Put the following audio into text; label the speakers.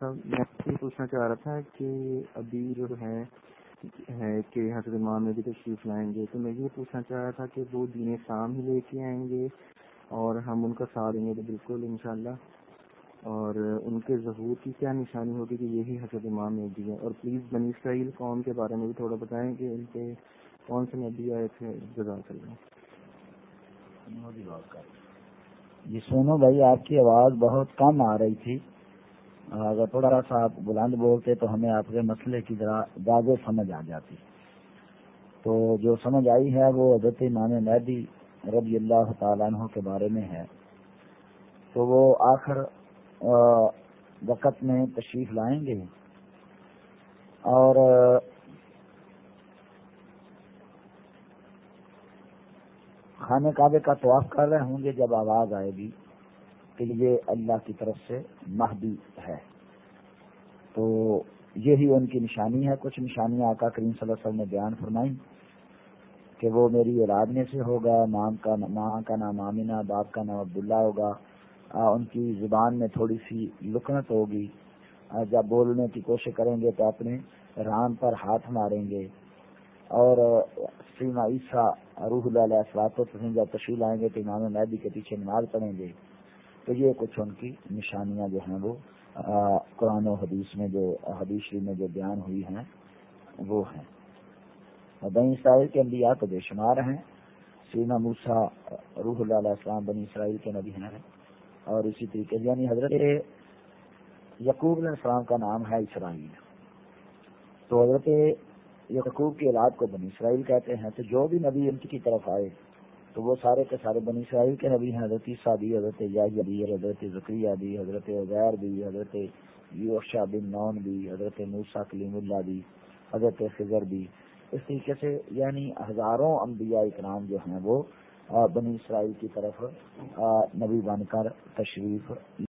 Speaker 1: میں یہ پوچھنا چاہ رہا تھا کہ ابھی جو ہے کہ حضرت امام میں بھی تشریف لائیں گے، تو میں یہ پوچھنا چاہ رہا تھا کہ وہ دین شام ہی لے کے آئیں گے اور ہم ان کا ساتھ دیں گے تو بالکل انشاءاللہ۔ اور ان کے ظہور کی کیا نشانی ہوگی کہ یہی حضرت امام بھی ہے اور پلیز بنی اسرائیل قوم کے بارے میں بھی تھوڑا بتائیں کہ ان کے کون سے نبی آئے تھے؟ جزاک اللہ۔
Speaker 2: جی سونو بھائی، آپ کی آواز بہت کم آ رہی تھی۔ اگر تھوڑا سا آپ بلند بولتے تو ہمیں آپ کے مسئلے کی ذرا زیادہ سمجھ آ جاتی۔ تو جو سمجھ آئی ہے وہ حضرت امام مہدی رضی اللہ تعالیٰ عنہ کے بارے میں ہے۔ تو وہ آخر وقت میں تشریف لائیں گے۔ اور خانہ کعبے کا طواف کر رہے ہوں گے جب آواز آئے گی۔ کہ یہ اللہ کی طرف سے مہدی ہے۔ تو یہی ان کی نشانی ہے۔ کچھ نشانیاں آقا کریم صلی اللہ علیہ وسلم نے بیان فرمائی کہ وہ میری اولاد میں سے ہوگا، ماں کا ماں کا نام آمینہ، باپ کا نام عبداللہ ہوگا۔ ان کی زبان میں تھوڑی سی لکنت ہوگی۔ جب بولنے کی کوشش کریں گے تو اپنے رام پر ہاتھ ماریں گے۔ اور سیما عیسیٰ روح اللہ اثرات جب تشریح آئیں گے تو امام مہدی کے پیچھے نماز پڑھیں گے۔ تو یہ کچھ ان کی نشانیاں جو ہیں وہ قرآن و حدیث میں جو، حدیث شریف میں جو بیان ہوئی ہیں، وہ ہیں۔ بنی اسرائیل کے انبیاء تو بے شمار ہیں۔ سینا موسا روح اللہ علیہ السلام بنی اسرائیل کے نبی ہیں۔ اور اسی طریقے سے یعنی حضرت یقوب علیہ السلام کا نام ہے اسرائیل۔ تو حضرت یقوب کی اولاد کو بنی اسرائیل کہتے ہیں۔ تو جو بھی نبی ان کی طرف آئے تو وہ سارے کے سارے بنی اسرائیل کے نبی ہیں، حضرت عیسیٰ بھی، حضرت بھی، حضرت ذکریہ بھی، حضرت عزیر بھی، حضرت یوشا بن نون بھی، حضرت موسا کلیم اللہ بھی، حضرت خضر بھی۔ اس طریقے سے یعنی ہزاروں انبیاء اکرام جو ہیں وہ بنی اسرائیل کی طرف نبی بن کر تشریف